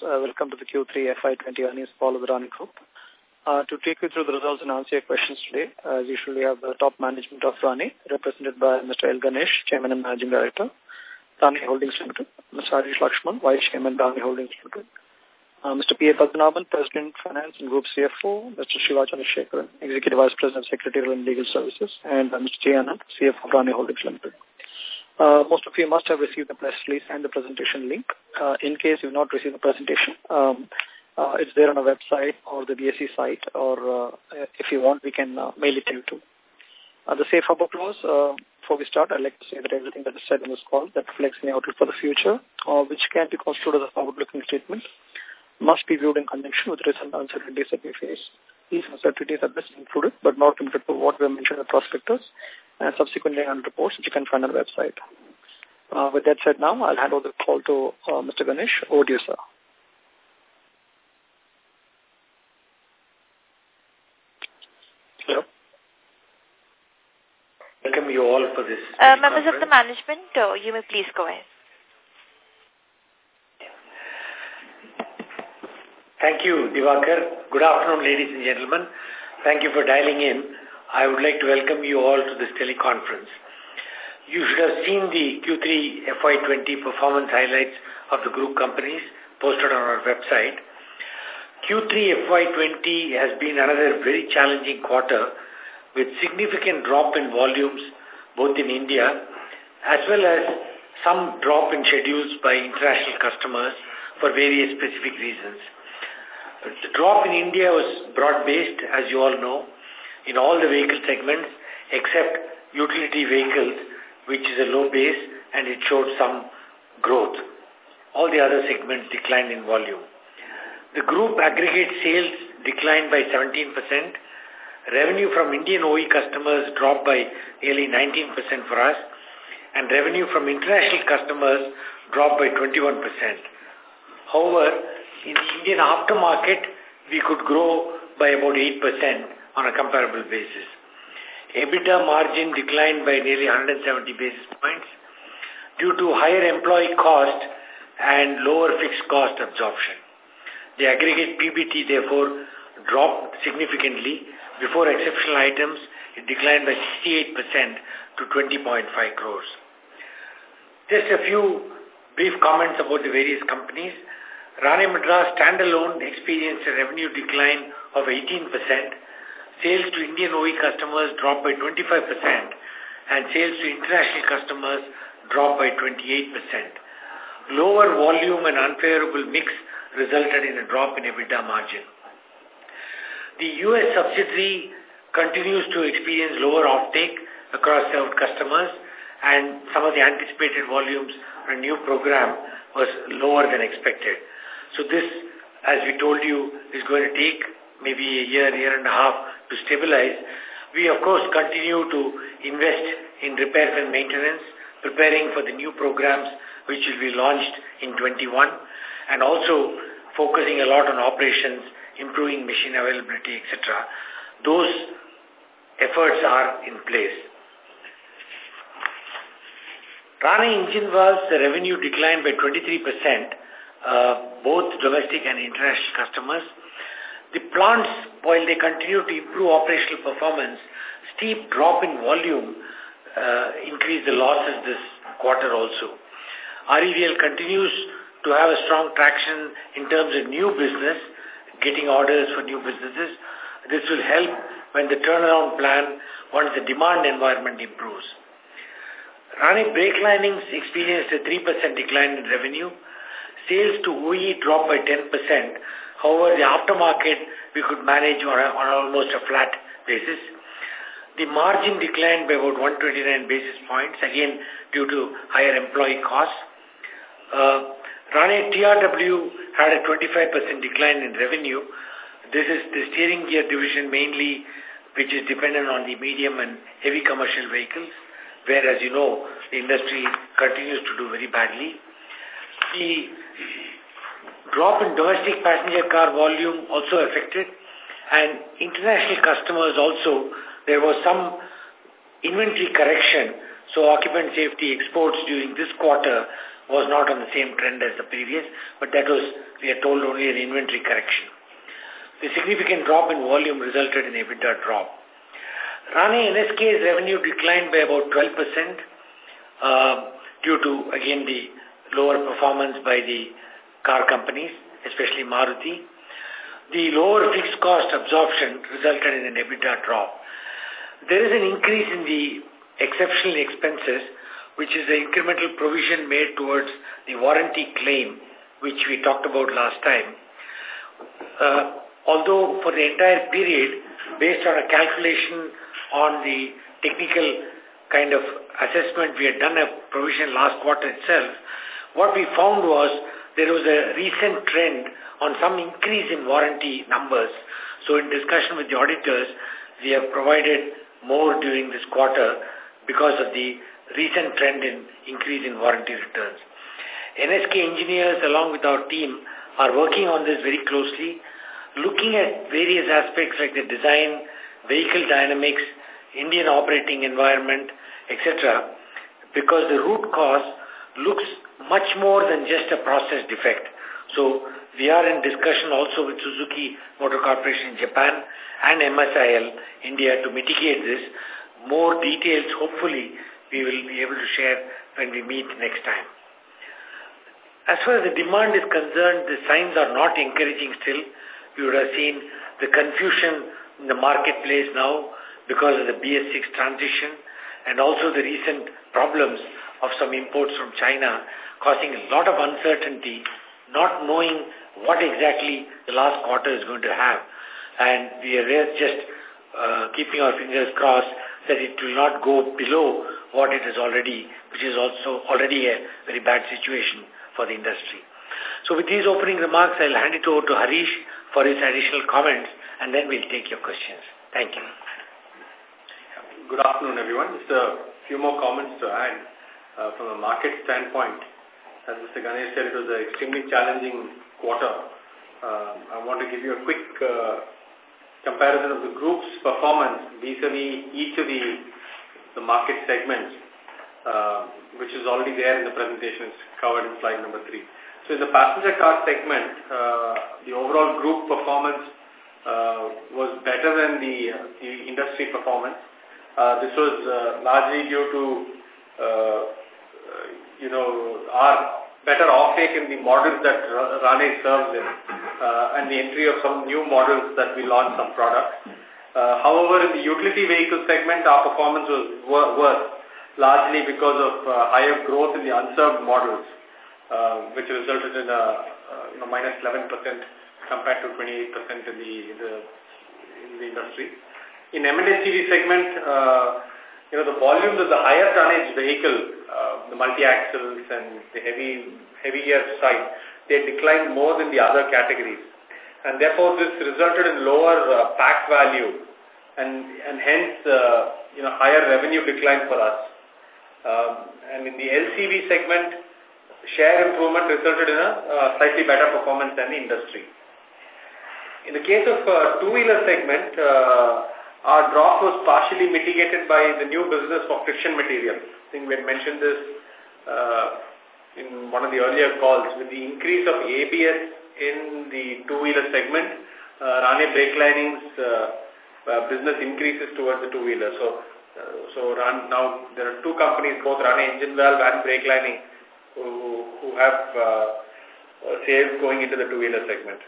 Uh, welcome to the Q3 FY20 earnings call of the Rane Group. Uh, to take you through the results and answer your questions today, as usual, we have the top management of Rane, represented by Mr. L. Ganesh, Chairman and Managing Director, Rane Holdings Limited, Mr. Harish Lakshman, Vice Chairman, Rane Holdings Limited, uh, Mr. P. A. Padmanabhan, President, Finance and Group CFO, Mr. Shiva Chandrasekharan, Executive Vice President, Secretarial and Legal Services, and uh, Mr. J. Anand, CFO Rane Holdings Limited. Uh, most of you must have received the press release and the presentation link. Uh, in case you've not received the presentation, um, uh, it's there on our website or the BSE site, or uh, if you want, we can uh, mail it to you too. Uh, the safe harbor clause, uh, before we start, I'd like to say that everything that is said in this call that reflects any outlook for the future, or which can be construed as a forward-looking statement, must be viewed in conjunction with and uncertainties that we face. These uncertainties are best included, but not limited to what we mentioned in the prospectus and subsequently on reports which you can find on the website. Uh, with that said now, I'll hand over the call to uh, Mr. Ganesh. Over to you, sir. Hello. Welcome you all for this. Uh, members of the management, uh, you may please go ahead. Thank you, Divakar. Good afternoon, ladies and gentlemen. Thank you for dialing in. I would like to welcome you all to this teleconference. You should have seen the Q3 FY20 performance highlights of the group companies posted on our website. Q3 FY20 has been another very challenging quarter with significant drop in volumes both in India as well as some drop in schedules by international customers for various specific reasons. The drop in India was broad-based, as you all know, in all the vehicle segments except utility vehicles, which is a low base and it showed some growth. All the other segments declined in volume. The group aggregate sales declined by 17%. Revenue from Indian OE customers dropped by nearly 19% for us and revenue from international customers dropped by 21%. However, in the Indian aftermarket, we could grow by about 8% on a comparable basis. EBITDA margin declined by nearly 170 basis points due to higher employee cost and lower fixed cost absorption. The aggregate PBT therefore dropped significantly. Before exceptional items, it declined by 68% to 20.5 crores. Just a few brief comments about the various companies. Rane Madras standalone experienced a revenue decline of 18%. Sales to Indian OE customers dropped by 25% and sales to international customers dropped by 28%. Lower volume and unfavorable mix resulted in a drop in EBITDA margin. The U.S. subsidiary continues to experience lower offtake across served customers and some of the anticipated volumes on a new program was lower than expected. So this, as we told you, is going to take maybe a year, year and a half to stabilize. We, of course, continue to invest in repairs and maintenance, preparing for the new programs which will be launched in 21, and also focusing a lot on operations, improving machine availability, etc. Those efforts are in place. Rane Engine Valves, the revenue declined by 23%, uh, both domestic and international customers. The plants, while they continue to improve operational performance, steep drop in volume uh, increased the losses this quarter also. REVL continues to have a strong traction in terms of new business, getting orders for new businesses. This will help when the turnaround plan, once the demand environment improves. Rane Brake Linings experienced a 3% decline in revenue. Sales to OE dropped by 10%. However, the aftermarket we could manage on, a, on almost a flat basis. The margin declined by about 129 basis points, again due to higher employee costs. Uh, Rane TRW had a 25% decline in revenue. This is the steering gear division mainly, which is dependent on the medium and heavy commercial vehicles, where, as you know, the industry continues to do very badly. The drop in domestic passenger car volume also affected and international customers also, there was some inventory correction. So occupant safety exports during this quarter was not on the same trend as the previous, but that was, we are told, only an inventory correction. The significant drop in volume resulted in EBITDA drop. Rane NSK's revenue declined by about 12% uh, due to, again, the lower performance by the car companies, especially Maruti. The lower fixed cost absorption resulted in an EBITDA drop. There is an increase in the exceptional expenses, which is the incremental provision made towards the warranty claim, which we talked about last time. Uh, although for the entire period, based on a calculation on the technical kind of assessment, we had done a provision last quarter itself, what we found was there was a recent trend on some increase in warranty numbers. So in discussion with the auditors, we have provided more during this quarter because of the recent trend in increase in warranty returns. NSK engineers along with our team are working on this very closely, looking at various aspects like the design, vehicle dynamics, Indian operating environment, etc. because the root cause looks much more than just a process defect. So we are in discussion also with Suzuki Motor Corporation in Japan and MSIL India to mitigate this. More details, hopefully, we will be able to share when we meet next time. As far as the demand is concerned, the signs are not encouraging still. You would have seen the confusion in the marketplace now because of the BS6 transition and also the recent problems of some imports from China causing a lot of uncertainty, not knowing what exactly the last quarter is going to have. And we are just uh, keeping our fingers crossed that it will not go below what it is already, which is also already a very bad situation for the industry. So with these opening remarks, I'll hand it over to Harish for his additional comments, and then we'll take your questions. Thank you. Good afternoon, everyone. Just a few more comments to add uh, from a market standpoint. As Mr. Ganesh said, it was an extremely challenging quarter. Uh, I want to give you a quick uh, comparison of the group's performance vis-a-vis -vis each of the, the market segments, uh, which is already there in the presentation. It's covered in slide number three. So in the passenger car segment, uh, the overall group performance uh, was better than the, the industry performance. Uh, this was uh, largely due to, uh, you know, our better offtake in the models that Rane serves in uh, and the entry of some new models that we launched some products. Uh, however, in the utility vehicle segment, our performance was worse, largely because of uh, higher growth in the unserved models, uh, which resulted in a uh, you know, minus 11% compared to 28% in the, in the, in the industry. In M&HCV segment, uh, you know, the volumes of the higher tonnage vehicle, uh, the multi-axles and the heavy, gear side, they declined more than the other categories. And therefore, this resulted in lower uh, pack value and, and hence, uh, you know, higher revenue decline for us. Um, and in the LCV segment, share improvement resulted in a uh, slightly better performance than the industry. In the case of uh, two-wheeler segment, uh, our drop was partially mitigated by the new business for friction material. I think we had mentioned this uh, in one of the earlier calls. With the increase of ABS in the two-wheeler segment, uh, Rane brake linings uh, uh, business increases towards the two-wheeler. So, uh, so Ran, now there are two companies, both Rane engine valve and brake lining, who, who have uh, sales going into the two-wheeler segment.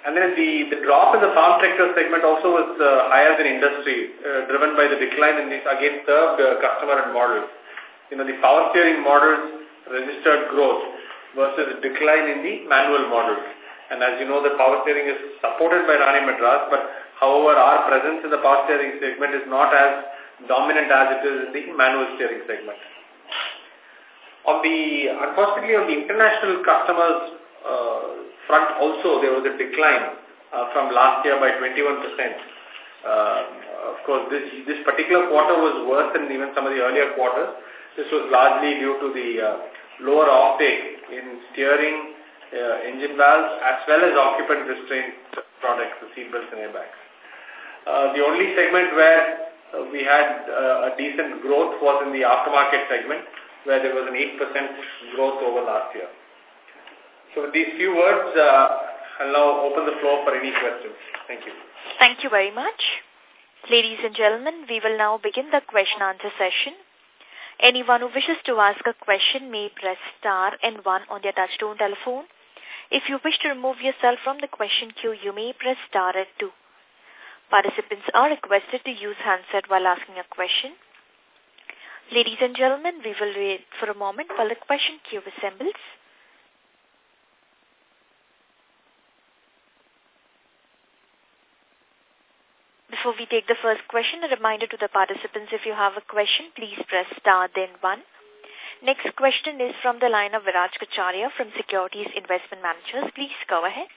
And then the, the drop in the farm tractor segment also was uh, higher than industry, uh, driven by the decline in this again served uh, customer and models. You know, the power steering models registered growth versus a decline in the manual models. And as you know, the power steering is supported by Rane Madras, but however, our presence in the power steering segment is not as dominant as it is in the manual steering segment. On the, unfortunately, on the international customers, uh, front also there was a decline uh, from last year by 21%. Uh, of course, this, this particular quarter was worse than even some of the earlier quarters. This was largely due to the uh, lower offtake in steering, uh, engine valves, as well as occupant restraint products, the seatbelts and airbags. Uh, the only segment where uh, we had uh, a decent growth was in the aftermarket segment, where there was an 8% growth over last year. So with these few words, uh, I'll now open the floor for any questions. Thank you. Thank you very much. Ladies and gentlemen, we will now begin the question answer session. Anyone who wishes to ask a question may press star and one on their touchtone telephone. If you wish to remove yourself from the question queue, you may press star and two. Participants are requested to use handset while asking a question. Ladies and gentlemen, we will wait for a moment while the question queue assembles. Before we take the first question, a reminder to the participants, if you have a question, please press star then one. Next question is from the line of Viraj Kacharia from Securities Investment Managers. Please go ahead.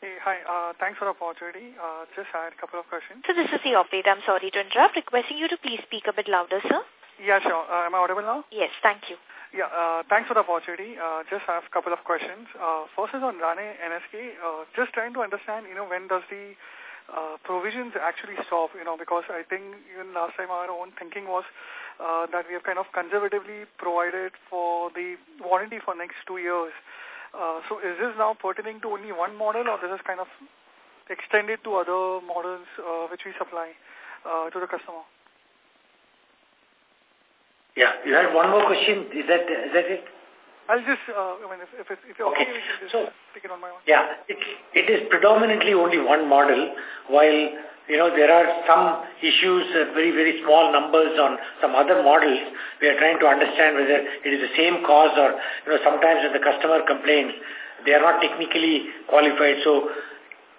Hey, hi. Uh, thanks for the opportunity. Uh, just had a couple of questions. So this is the operator. I'm sorry to interrupt. Requesting you to please speak a bit louder, sir. Yeah, sure. Uh, am I audible now? Yes, thank you. Yeah, uh, thanks for the opportunity. Uh, just have a couple of questions. Uh, first is on Rane NSK. Uh, just trying to understand, you know, when does the uh, provisions actually stop, you know, because I think even last time our own thinking was uh, that we have kind of conservatively provided for the warranty for next two years. Uh, so is this now pertaining to only one model or this is kind of extended to other models uh, which we supply uh, to the customer? Yeah, you had one more question. Is that is that it? I'll just, uh, I mean, if, if, if you're okay, okay just so, take it on my own. Yeah, it, it is predominantly only one model, while, you know, there are some issues, uh, very, very small numbers on some other models. We are trying to understand whether it is the same cause or, you know, sometimes when the customer complains, they are not technically qualified. So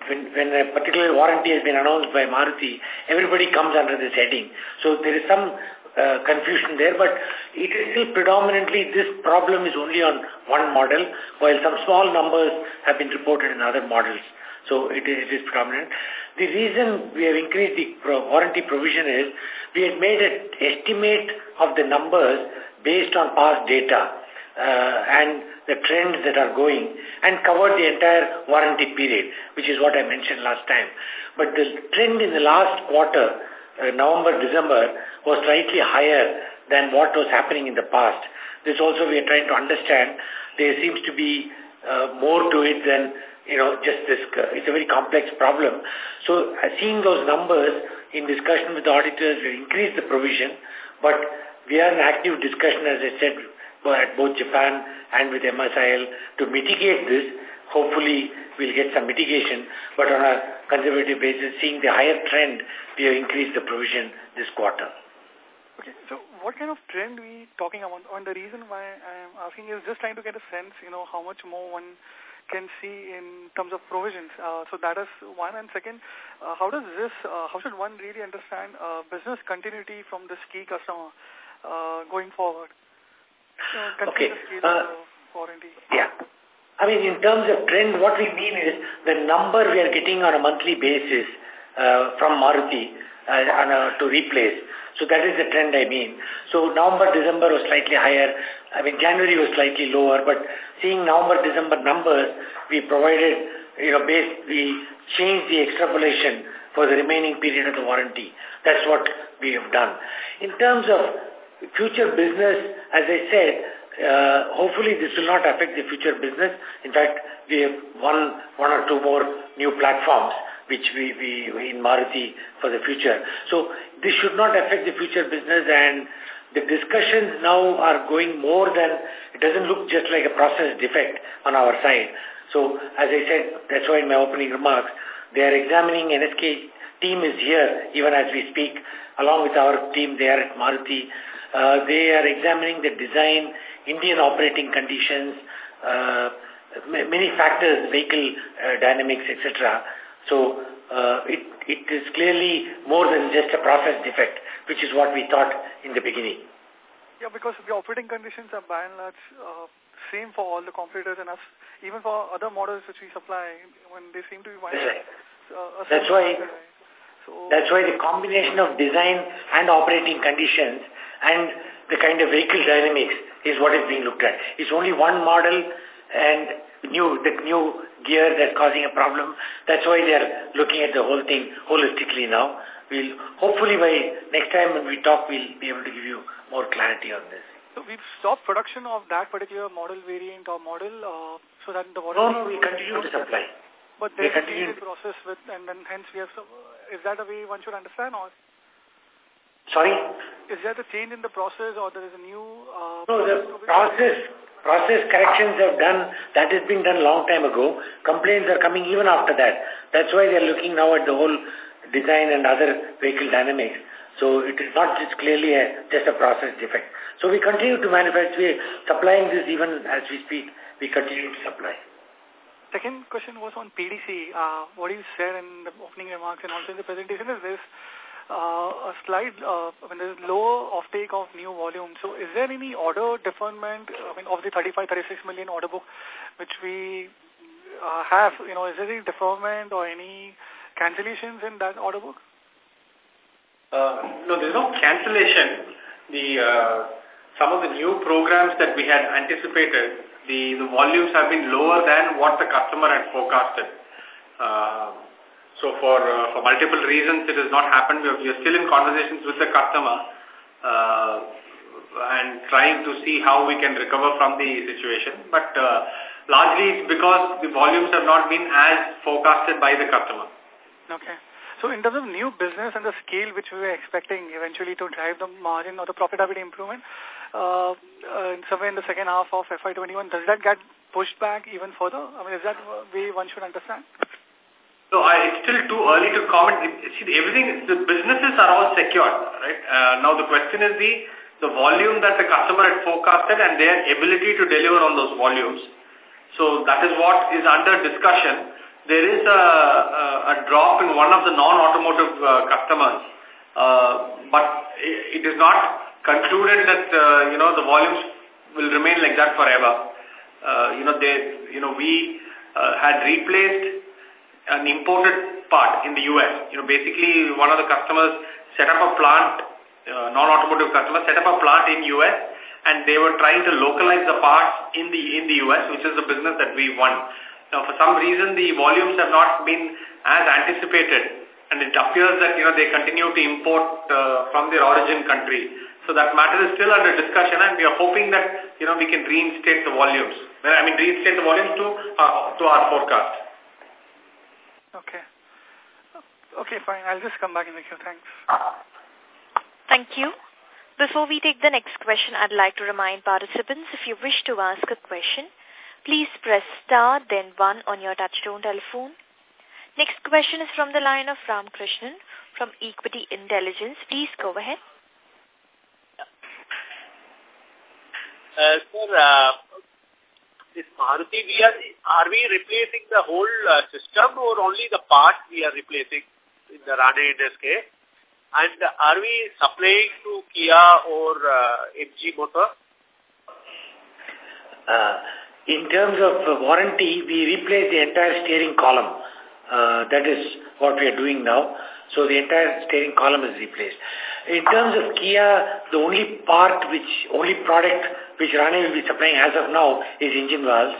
when, when a particular warranty has been announced by Maruti, everybody comes under this heading. So there is some uh, confusion there, but it is still predominantly this problem is only on one model, while some small numbers have been reported in other models. So it is, it is predominant. The reason we have increased the pro warranty provision is we had made an estimate of the numbers based on past data uh, and the trends that are going and covered the entire warranty period, which is what I mentioned last time. But the trend in the last quarter uh, November, December was slightly higher than what was happening in the past. This also we are trying to understand. There seems to be uh, more to it than, you know, just this, uh, it's a very complex problem. So uh, seeing those numbers in discussion with the auditors, we increased the provision, but we are in active discussion, as I said, at both Japan and with MSIL to mitigate this. Hopefully, we'll get some mitigation, but on a conservative basis, seeing the higher trend, we have increased the provision this quarter. Okay, so what kind of trend we talking about? And the reason why I'm asking is just trying to get a sense, you know, how much more one can see in terms of provisions. Uh, so that is one. And second, uh, how does this, uh, how should one really understand uh, business continuity from this key customer uh, going forward? So, okay. Uh. Yeah. I mean, in terms of trend, what we mean is the number we are getting on a monthly basis uh, from Maruti uh, a, to replace. So that is the trend I mean. So November, December was slightly higher. I mean, January was slightly lower, but seeing November, December numbers, we provided, you know, base, we changed the extrapolation for the remaining period of the warranty. That's what we have done. In terms of future business, as I said, uh, hopefully this will not affect the future business. In fact, we have one, one or two more new platforms which we, we in Maruti for the future. So this should not affect the future business and the discussions now are going more than, it doesn't look just like a process defect on our side. So as I said, that's why in my opening remarks, they are examining NSK team is here even as we speak along with our team there at Maruti. Uh, they are examining the design, Indian operating conditions, uh, many factors, vehicle uh, dynamics, etc. So uh, it, it is clearly more than just a process defect, which is what we thought in the beginning. Yeah, because the operating conditions are by and large uh, same for all the competitors and us, even for other models which we supply, when they seem to be... That's right. Uh, that's why... So, that's why the combination of design and operating conditions and the kind of vehicle dynamics is what is being looked at. It's only one model and new the new gear that's causing a problem. That's why they are looking at the whole thing holistically now. We'll hopefully by next time when we talk, we'll be able to give you more clarity on this. So we've stopped production of that particular model variant or model uh, so that the No, no, we continue to supply. But there's a process with, and then hence we have, is that the way one should understand or? Sorry? Is there a change in the process or there is a new... Uh, no, the process, process corrections have done, that has been done long time ago. Complaints are coming even after that. That's why they are looking now at the whole design and other vehicle dynamics. So it is not just clearly a, just a process defect. So we continue to manufacture, we supplying this even as we speak, we continue to supply. Second question was on PDC. Uh, what you said in the opening remarks and also in the presentation is this, a slide uh, when there's low offtake of new volume. So is there any order deferment I mean, of the 35, 36 million order book which we uh, have? You know, is there any deferment or any cancellations in that order book? Uh, no, there's no cancellation. The uh, some of the new programs that we had anticipated, the, the volumes have been lower than what the customer had forecasted. Uh, so for uh, for multiple reasons, it has not happened. We are, we are still in conversations with the customer uh, and trying to see how we can recover from the situation. But uh, largely it's because the volumes have not been as forecasted by the customer. Okay. So in terms of new business and the scale which we were expecting eventually to drive the margin or the profitability improvement, uh, uh, somewhere in the second half of FY21, does that get pushed back even further? I mean, is that way one should understand? So I, it's still too early to comment. See, everything, the businesses are all secured, right? Uh, now the question is the the volume that the customer had forecasted and their ability to deliver on those volumes. So that is what is under discussion. There is a, a, a drop in one of the non-automotive uh, customers, uh, but it, it is not concluded that, uh, you know, the volumes will remain like that forever. Uh, you know, they, you know, we uh, had replaced an imported part in the U.S. You know, basically one of the customers set up a plant, uh, non-automotive customer set up a plant in U.S. and they were trying to localize the parts in the in the U.S., which is the business that we won. Now, for some reason, the volumes have not been as anticipated, and it appears that you know they continue to import uh, from their origin country. So that matter is still under discussion, and we are hoping that you know we can reinstate the volumes. I mean, reinstate the volumes to uh, to our forecast. Okay. Okay, fine. I'll just come back in the queue. Thanks. Thank you. Before we take the next question, I'd like to remind participants, if you wish to ask a question, please press star then one on your touchtone telephone. Next question is from the line of Ram Krishnan from Equity Intelligence. Please go ahead. Uh, sir, uh, this Maruti, we are, are we replacing the whole uh, system or only the part we are replacing in the Rane NSK? And are we supplying to Kia or uh, MG Motor? Uh, in terms of warranty, we replace the entire steering column. Uh, that is what we are doing now. So the entire steering column is replaced. In terms of Kia, the only part which, only product which Rane will be supplying as of now is engine valves.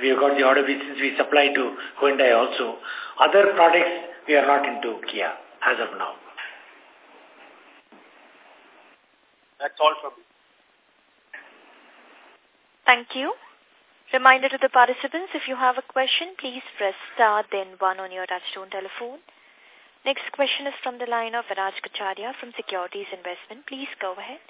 We have got the order since we supply to Hyundai also. Other products we are not into Kia as of now. That's all from me. Thank you. Reminder to the participants, if you have a question, please press star then one on your touchtone telephone. Next question is from the line of Raj Kacharia from Securities Investment. Please go ahead.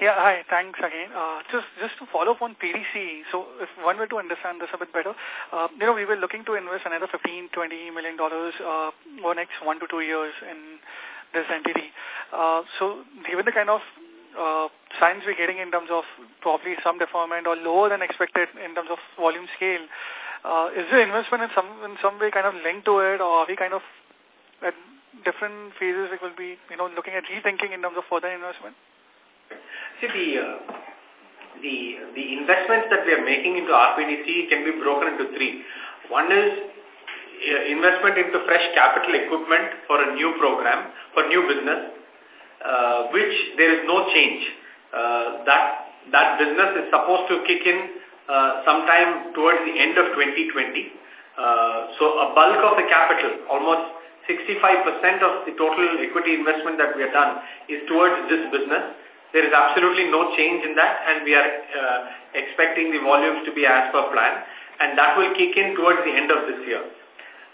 Yeah, hi. Thanks again. Uh, just just to follow up on PDC, so if one were to understand this a bit better, uh, you know, we were looking to invest another 15, 20 million dollars uh, over next one to two years in this entity. Uh, so given the kind of uh, signs we're getting in terms of probably some deferment or lower than expected in terms of volume scale, uh, is the investment in some in some way kind of linked to it, or are we kind of at different phases we will be, you know, looking at rethinking in terms of further investment? See, the, uh, the, the investments that we are making into RPDC can be broken into three. One is uh, investment into fresh capital equipment for a new program, for new business, uh, which there is no change. Uh, that, that business is supposed to kick in uh, sometime towards the end of 2020. Uh, so a bulk of the capital, almost 65% of the total equity investment that we have done is towards this business. There is absolutely no change in that and we are uh, expecting the volumes to be as per plan and that will kick in towards the end of this year.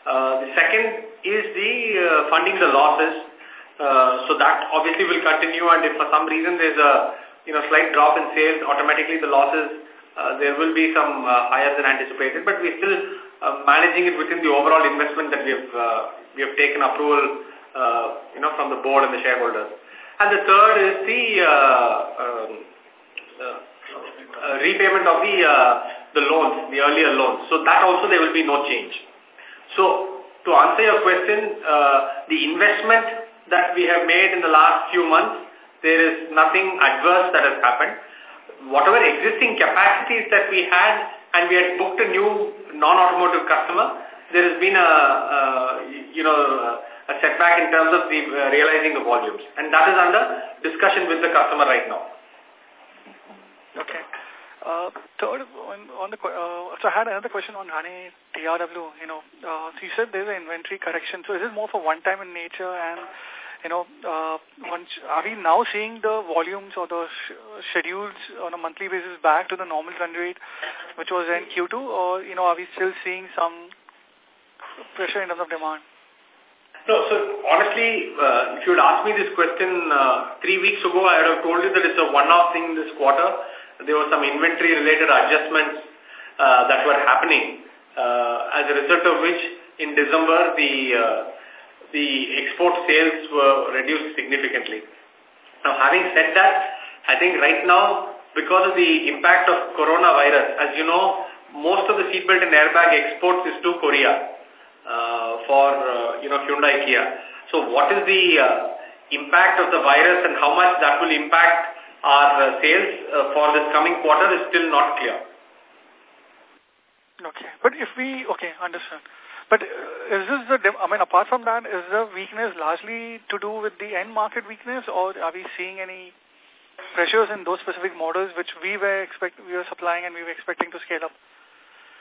Uh, the second is the uh, funding the losses. Uh, so that obviously will continue and if for some reason there's a you know slight drop in sales, automatically the losses, uh, there will be some uh, higher than anticipated, but we're still uh, managing it within the overall investment that we have, uh, we have taken approval uh, you know, from the board and the shareholders. And the third is the uh, um, uh, uh, repayment of the uh, the loans, the earlier loans. So that also there will be no change. So to answer your question, uh, the investment that we have made in the last few months, there is nothing adverse that has happened. Whatever existing capacities that we had and we had booked a new non-automotive customer, there has been a, a you know, a setback in terms of the uh, realizing the volumes. And that is under discussion with the customer right now. Okay. Uh, third, on, on the, uh, so I had another question on Rane TRW, you know, uh, so you said there's an inventory correction. So is it more for one time in nature and, you know, uh, once, are we now seeing the volumes or the sh schedules on a monthly basis back to the normal run rate, which was in Q2, or, you know, are we still seeing some pressure in terms of demand? No, so honestly, uh, if you would asked me this question uh, three weeks ago, I would have told you that it's a one-off thing this quarter. There were some inventory-related adjustments uh, that were happening, uh, as a result of which in December the uh, the export sales were reduced significantly. Now, having said that, I think right now, because of the impact of coronavirus, as you know, most of the seatbelt and airbag exports is to Korea for, uh, you know, Hyundai Kia. So what is the uh, impact of the virus and how much that will impact our uh, sales uh, for this coming quarter is still not clear. Okay. But if we, okay, understand. But uh, is this the, I mean, apart from that, is the weakness largely to do with the end market weakness or are we seeing any pressures in those specific models which we were expect we were supplying and we were expecting to scale up?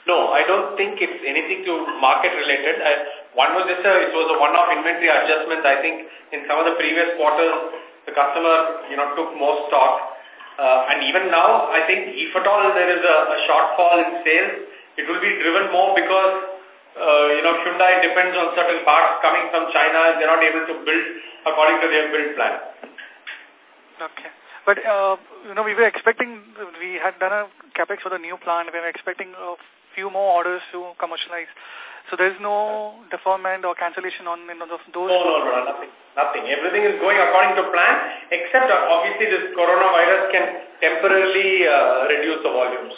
No, I don't think it's anything to market related. I, one was just a, it was a one-off inventory adjustment. I think in some of the previous quarters, the customer, you know, took more stock. Uh, and even now, I think if at all there is a, a shortfall in sales, it will be driven more because, uh, you know, Hyundai depends on certain parts coming from China and they're not able to build according to their build plan. Okay. But, uh, you know, we were expecting, we had done a capex for the new plant. We were expecting a few more orders to commercialize. So there's no deferment or cancellation on in of those? No, no, no, nothing. Nothing. Everything is going according to plan, except obviously this coronavirus can temporarily uh, reduce the volumes.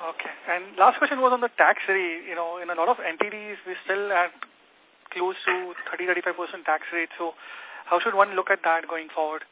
Okay. And last question was on the tax rate. You know, in a lot of entities, we still at close to 30-35% tax rate. So how should one look at that going forward?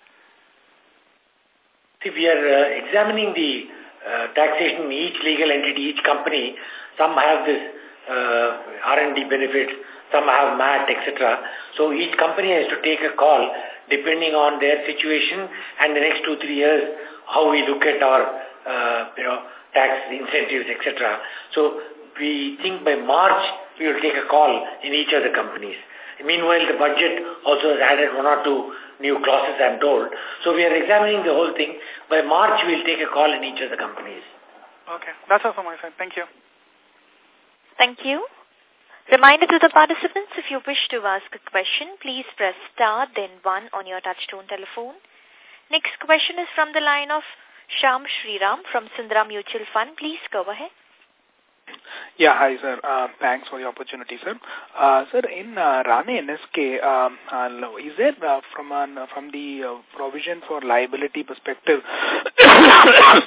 See, we are uh, examining the uh, taxation in each legal entity, each company. Some have this uh, R&D benefits, some have MAT, etc. So each company has to take a call depending on their situation and the next two, three years, how we look at our, uh, you know, tax incentives, etc. So we think by March we will take a call in each of the companies. Meanwhile, the budget also has added one or two new clauses, I'm told. So we are examining the whole thing. By March, we'll take a call in each of the companies. Okay. That's all from my side. Thank you. Thank you. Reminder to the participants, if you wish to ask a question, please press star then one on your touchtone telephone. Next question is from the line of Sham Shriram from Sindra Mutual Fund. Please go ahead. Yeah, hi, sir. Uh, thanks for the opportunity, sir. Uh, sir, in uh, Rane NSK, um, uh, is there uh, from uh, from the uh, provision for liability perspective,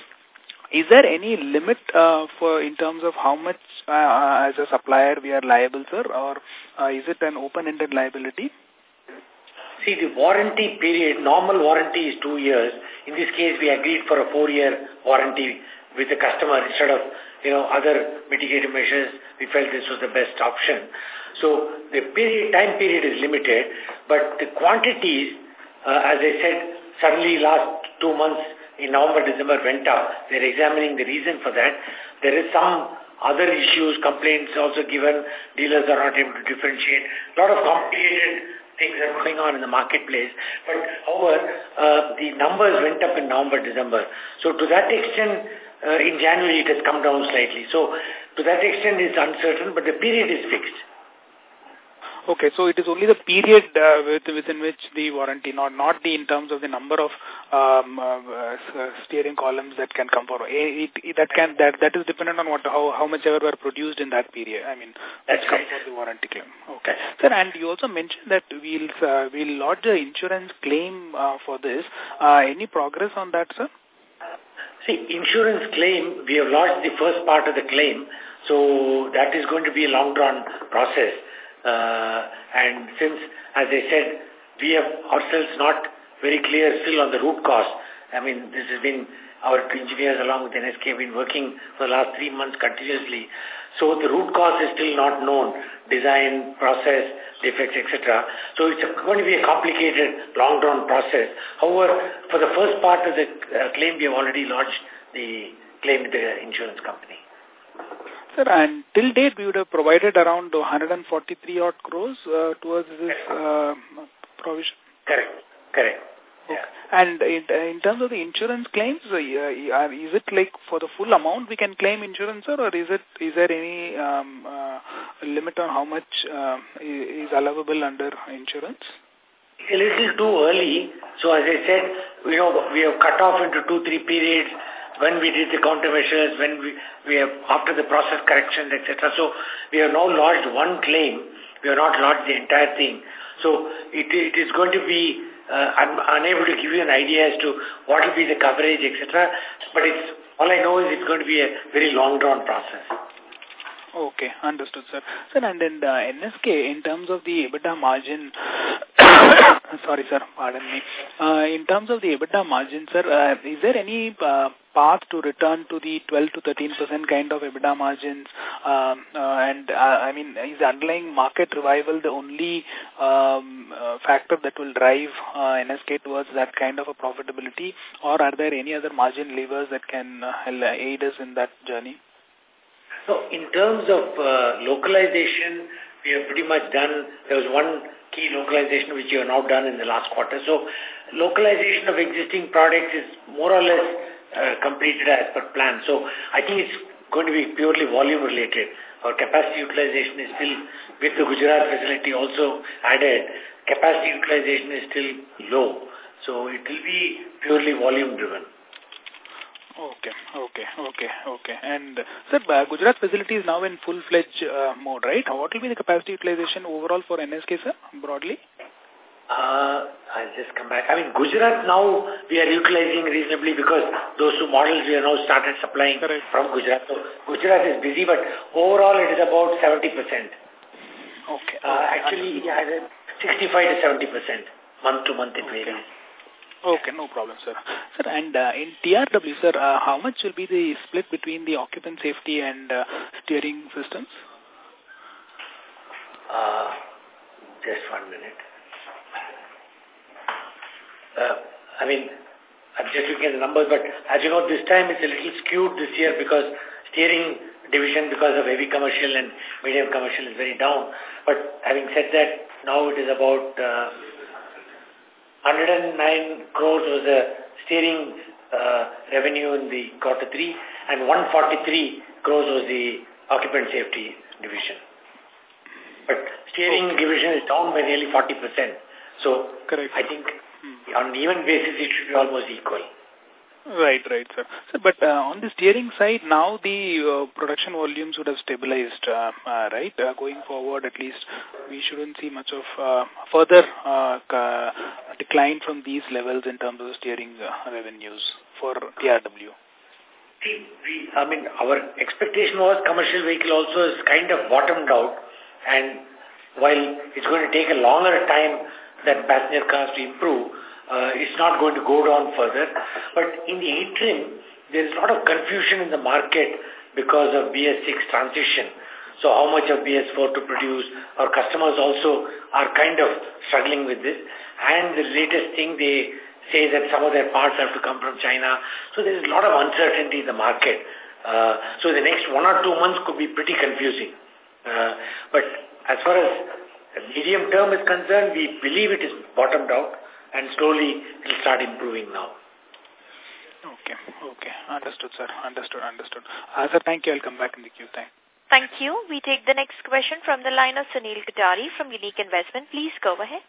is there any limit uh, for in terms of how much uh, uh, as a supplier we are liable, sir, or uh, is it an open-ended liability? See, the warranty period, normal warranty is two years. In this case, we agreed for a four-year warranty with the customer instead of, you know, other mitigating measures. We felt this was the best option. So the period, time period is limited, but the quantities, uh, as I said, suddenly last two months in November, December went up. They're examining the reason for that. There is some other issues, complaints also given, dealers are not able to differentiate. A lot of complicated things are going on in the marketplace. But however, uh, the numbers went up in November, December. So to that extent, uh, in January it has come down slightly. So to that extent it's uncertain, but the period is fixed. Okay, so it is only the period uh, with, within which the warranty, not not the in terms of the number of um, uh, uh steering columns that can come forward. It, it, that can that that is dependent on what how how much ever were produced in that period. I mean, that's come for the warranty claim. Okay, sir, and you also mentioned that we'll uh, we'll lodge the insurance claim uh, for this. Uh, any progress on that, sir? See, insurance claim, we have lodged the first part of the claim, so that is going to be a long-drawn process. Uh, and since, as I said, we have ourselves not very clear still on the root cause. I mean, this has been our engineers along with NSK have been working for the last three months continuously. So the root cause is still not known, design, process, defects, etc. So it's going to be a complicated, long-drawn process. However, for the first part of the uh, claim, we have already lodged the claim with the insurance company. Sir, and till date we would have provided around 143 odd crores uh, towards this uh, provision. Correct. Correct. Okay. And in, in terms of the insurance claims, uh, is it like for the full amount we can claim insurance, or is it is there any um, uh, limit on how much uh, is allowable under insurance? A little too early. So as I said, you know, we have cut off into two, three periods when we did the countermeasures, when we, we have, after the process corrections, etc. So we have now lodged one claim. We have not lodged the entire thing. So it, it is going to be, Uh, I'm unable to give you an idea as to what will be the coverage, etc. But it's, all I know is it's going to be a very long-drawn process. Okay, understood, sir. Sir, and then uh, the NSK, in terms of the EBITDA margin, sorry, sir, pardon me. Uh, in terms of the EBITDA margin, sir, uh, is there any uh, path to return to the 12 to 13 percent kind of EBITDA margins? Um, uh, and, uh, I mean, is the underlying market revival the only um, uh, factor that will drive NSK towards that kind of a profitability? Or are there any other margin levers that can aid us in that journey? So in terms of localization, we have pretty much done, there was one key localization which we have now done in the last quarter. So localization of existing products is more or less uh, completed as per plan. So I think it's going to be purely volume related. Our capacity utilization is still, with the Gujarat facility also added, capacity utilization is still low. So it will be purely volume driven. Okay, okay, okay, okay. And, sir, uh, Gujarat facility is now in full-fledged uh, mode, right? What will be the capacity utilization overall for NSK, sir, broadly? Uh, I'll just come back. I mean, Gujarat now we are utilizing reasonably because those two models we have now started supplying Correct. from Gujarat. So Gujarat is busy, but overall it is about 70%. Okay. Uh, actually, yeah, 65 to 70% month to month it okay. varies. Okay, no problem, sir. Sir, and uh, in TRW, sir, uh, how much will be the split between the occupant safety and uh, steering systems? Uh, just one minute. Uh, I mean, I'm just looking at the numbers, but as you know, this time it's a little skewed this year because steering division because of heavy commercial and medium commercial is very down. But having said that, now it is about uh, 109 crores was the steering uh, revenue in the quarter three and 143 crores was the occupant safety division. But steering okay. division is down by nearly 40%. So Correct. I think hmm. on an even basis it should be almost equal. Right, right, sir. but uh, on the steering side, now the uh, production volumes would have stabilized, uh, uh, right? Uh, going forward, at least, we shouldn't see much of uh, further uh, decline from these levels in terms of steering uh, revenues for TRW. See, we, I mean, our expectation was commercial vehicle also is kind of bottomed out, and while it's going to take a longer time than passenger cars to improve, uh, it's not going to go down further. But in the interim, there's a lot of confusion in the market because of BS6 transition. So how much of BS4 to produce? Our customers also are kind of struggling with this. And the latest thing, they say that some of their parts have to come from China. So there's a lot of uncertainty in the market. Uh, so the next one or two months could be pretty confusing. Uh, but as far as medium term is concerned, we believe it is bottomed out and slowly it will start improving now. Okay, okay. Understood, sir. Understood, understood. Uh, sir, thank you. I'll come back in the queue. Thank Thank you. We take the next question from the line of Sunil Kothari from Unique Investment. Please go ahead.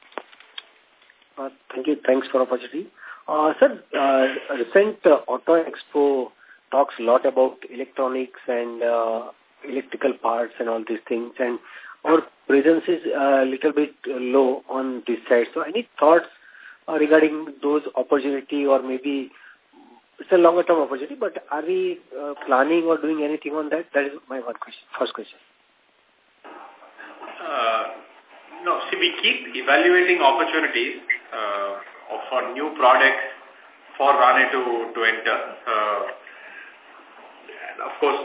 Uh, thank you. Thanks for the opportunity. Uh, sir, uh, recent uh, Auto Expo talks a lot about electronics and uh, electrical parts and all these things. And our presence is a little bit low on this side. So any thoughts uh, regarding those opportunity or maybe it's a longer term opportunity, but are we uh, planning or doing anything on that? That is my one question, first question. Uh, no, see, we keep evaluating opportunities uh, for new products for Rane to, to enter. Uh, and of course,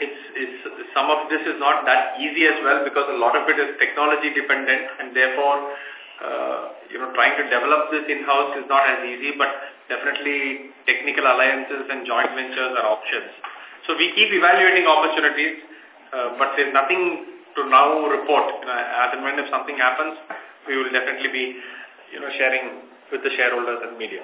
it's, it's, some of this is not that easy as well because a lot of it is technology dependent and therefore, uh, you know, trying to develop this in-house is not as easy, but definitely technical alliances and joint ventures are options. So we keep evaluating opportunities, uh, but there's nothing to now report. Uh, as and when if something happens, we will definitely be, you know, sharing with the shareholders and media.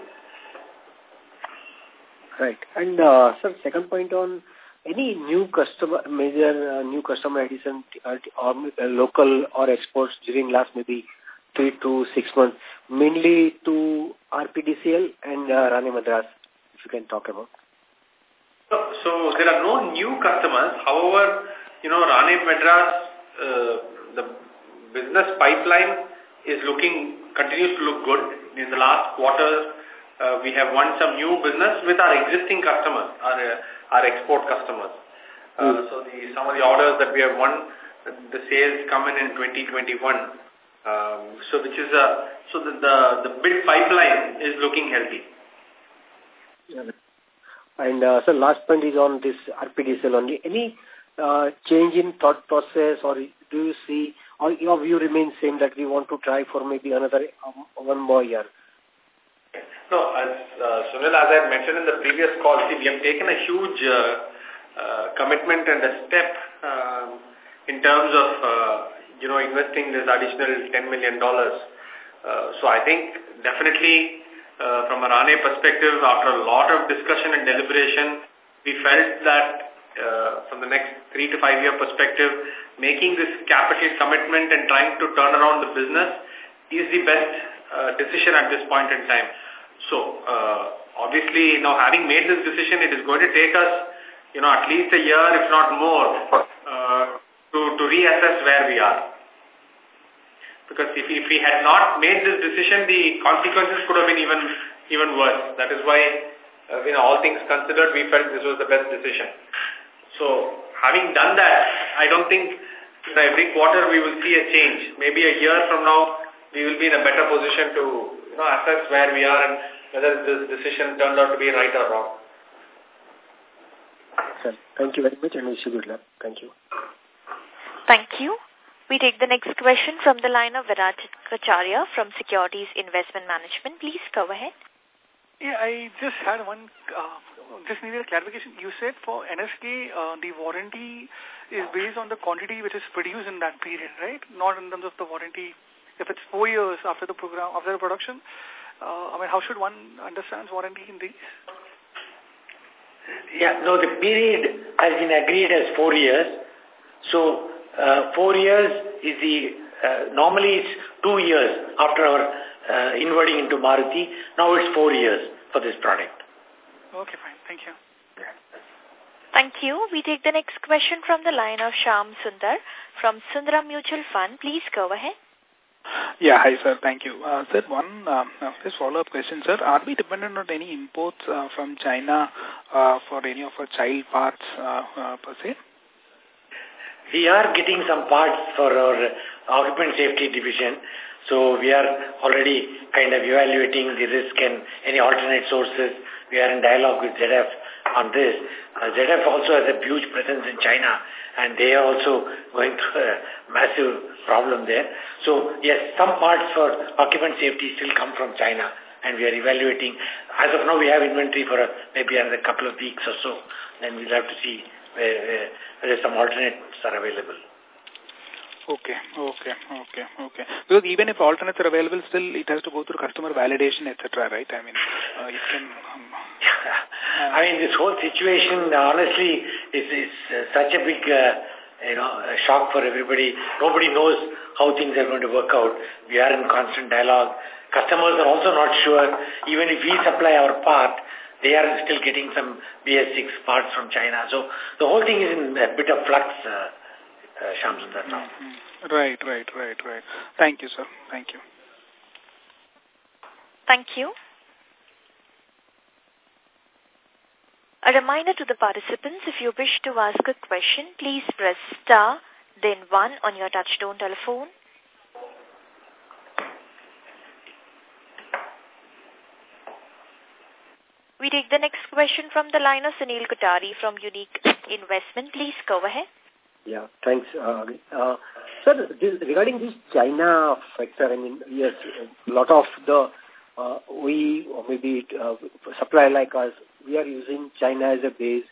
Right. And, uh, sir, second point on any new customer, major uh, new customer addition uh, or uh, local or exports during last maybe three to six months, mainly to RPDCL and uh, Rane Madras, if you can talk about. So, so there are no new customers. However, you know, Rane Madras, uh, the business pipeline is looking, continues to look good. In the last quarter, uh, we have won some new business with our existing customers, our, uh, our export customers. Uh, mm. So the, some of the orders that we have won, the sales come in in 2021. Um, so which is a, so the, the, the bid pipeline is looking healthy. Yeah. And uh, so last point is on this RPDCL only. Any uh, change in thought process or do you see, or your view remains same that we want to try for maybe another um, one more year? No, as uh, Sunil, as I mentioned in the previous call, see, we have taken a huge uh, uh, commitment and a step um, in terms of, uh, you know, investing this additional $10 million. Uh, so I think definitely uh, from a Rane perspective, after a lot of discussion and deliberation, we felt that uh, from the next three to five year perspective, making this capital commitment and trying to turn around the business is the best uh, decision at this point in time. So, uh, obviously, now having made this decision, it is going to take us, you know, at least a year, if not more, to, to reassess where we are. Because if, if we had not made this decision, the consequences could have been even even worse. That is why, uh, you know, all things considered, we felt this was the best decision. So, having done that, I don't think know, every quarter we will see a change. Maybe a year from now, we will be in a better position to you know, assess where we are and whether this decision turned out to be right or wrong. Sir, thank you very much and wish you good luck. Thank you. Thank you. We take the next question from the line of Viraj Kacharya from Securities Investment Management. Please go ahead. Yeah, I just had one, uh, just needed a clarification. You said for NSK, uh, the warranty is based on the quantity which is produced in that period, right? Not in terms of the warranty. If it's four years after the program, after the production, uh, I mean, how should one understand warranty in these? Yeah, no, the period has been agreed as four years. So, uh, four years is the, uh, normally it's two years after our uh, inverting into Maruti. Now it's four years for this product. Okay, fine. Thank you. Thank you. We take the next question from the line of Sham Sundar from Sundaram Mutual Fund. Please go ahead. Yeah, hi sir. Thank you. Uh, sir, one um, uh, just follow-up question, sir. Are we dependent on any imports uh, from China uh, for any of our child parts uh, uh, per se? We are getting some parts for our occupant safety division. So we are already kind of evaluating the risk and any alternate sources. We are in dialogue with ZF on this. Uh, ZF also has a huge presence in China and they are also going through a massive problem there. So yes, some parts for occupant safety still come from China and we are evaluating. As of now, we have inventory for a, maybe another couple of weeks or so. Then we'll have to see where, where, some alternates are available. Okay, okay, okay, okay. Because even if alternates are available, still it has to go through customer validation, etc. Right? I mean, uh, it can. Um, uh, I mean, this whole situation, honestly, is is uh, such a big, uh, you know, shock for everybody. Nobody knows how things are going to work out. We are in constant dialogue. Customers are also not sure. Even if we supply our part, they are still getting some BS6 parts from China. So the whole thing is in a bit of flux. Uh, uh, Shamsundar now. Mm -hmm. Right, right, right, right. Thank you, sir. Thank you. Thank you. A reminder to the participants, if you wish to ask a question, please press star, then one on your touchtone telephone. Take the next question from the line of Sunil Kothari from Unique Investment. Please go ahead. Yeah, thanks. Uh, uh, sir, this, regarding this China factor, I mean, yes, a lot of the uh, we or maybe uh, supply like us, we are using China as a base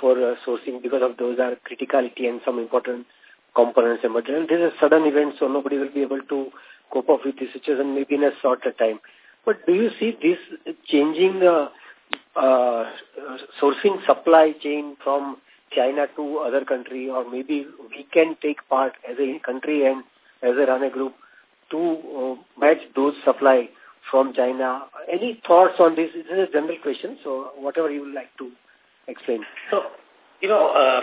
for uh, sourcing because of those are criticality and some important components and material. This is a sudden event, so nobody will be able to cope up with this situation maybe in a shorter time. But do you see this changing uh, sourcing supply chain from China to other country or maybe we can take part as a country and as a Rane group to uh, match those supply from China. Any thoughts on this? This is a general question, so whatever you would like to explain. So, you know, uh,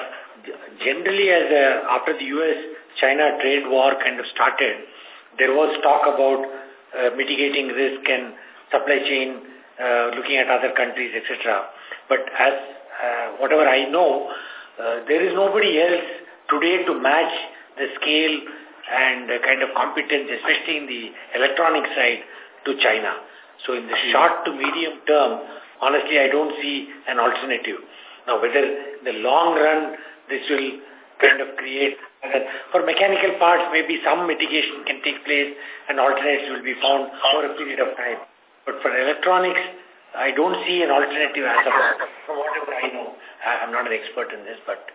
generally as a, after the U.S.-China trade war kind of started, there was talk about uh, mitigating risk and supply chain, uh, looking at other countries, etc. But as uh, whatever I know, uh, there is nobody else today to match the scale and uh, kind of competence, especially in the electronic side, to China. So in the short to medium term, honestly, I don't see an alternative. Now, whether in the long run this will kind of create, for mechanical parts, maybe some mitigation can take place and alternatives will be found for a period of time. But for electronics, I don't see an alternative as of from whatever I know. I, am not an expert in this, but...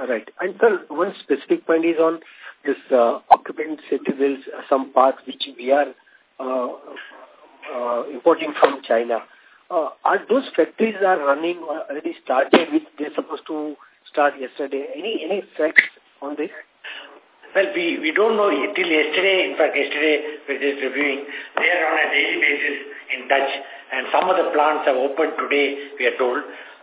All right. And sir, one specific point is on this uh, occupant bills, some parts which we are uh, uh, importing from China. Uh, are those factories are running already started which they're supposed to start yesterday? Any any facts on this? Well, we, we don't know till yesterday, in fact, yesterday we were just reviewing, they are on a daily basis in touch and some of the plants have opened today, we are told.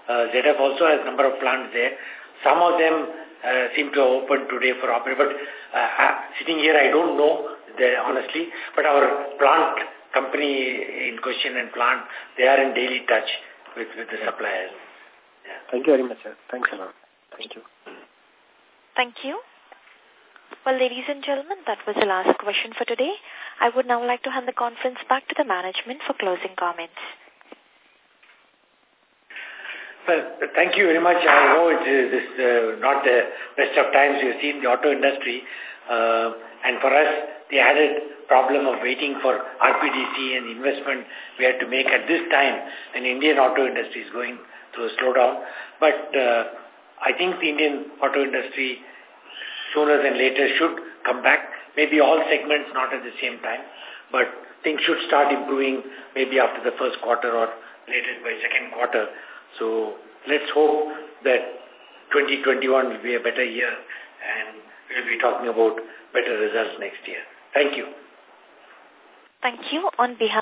Uh, ZF also has a number of plants there. Some of them uh, seem to have opened today for operation, but uh, uh, sitting here I don't know, honestly, but our plant company in question and plant, they are in daily touch with, with the suppliers. Yeah. Thank you very much, sir. Thanks a lot. Thank you. Thank you. Well, ladies and gentlemen, that was the last question for today. I would now like to hand the conference back to the management for closing comments. Well, thank you very much. I know it is uh, not the best of times we've seen the auto industry. Uh, and for us, the added problem of waiting for RPDC and investment we had to make at this time, and Indian auto industry is going through a slowdown. But uh, I think the Indian auto industry sooner than later should come back. Maybe all segments not at the same time, but things should start improving maybe after the first quarter or latest by second quarter. So let's hope that 2021 will be a better year and we'll be talking about better results next year. Thank you. Thank you. On behalf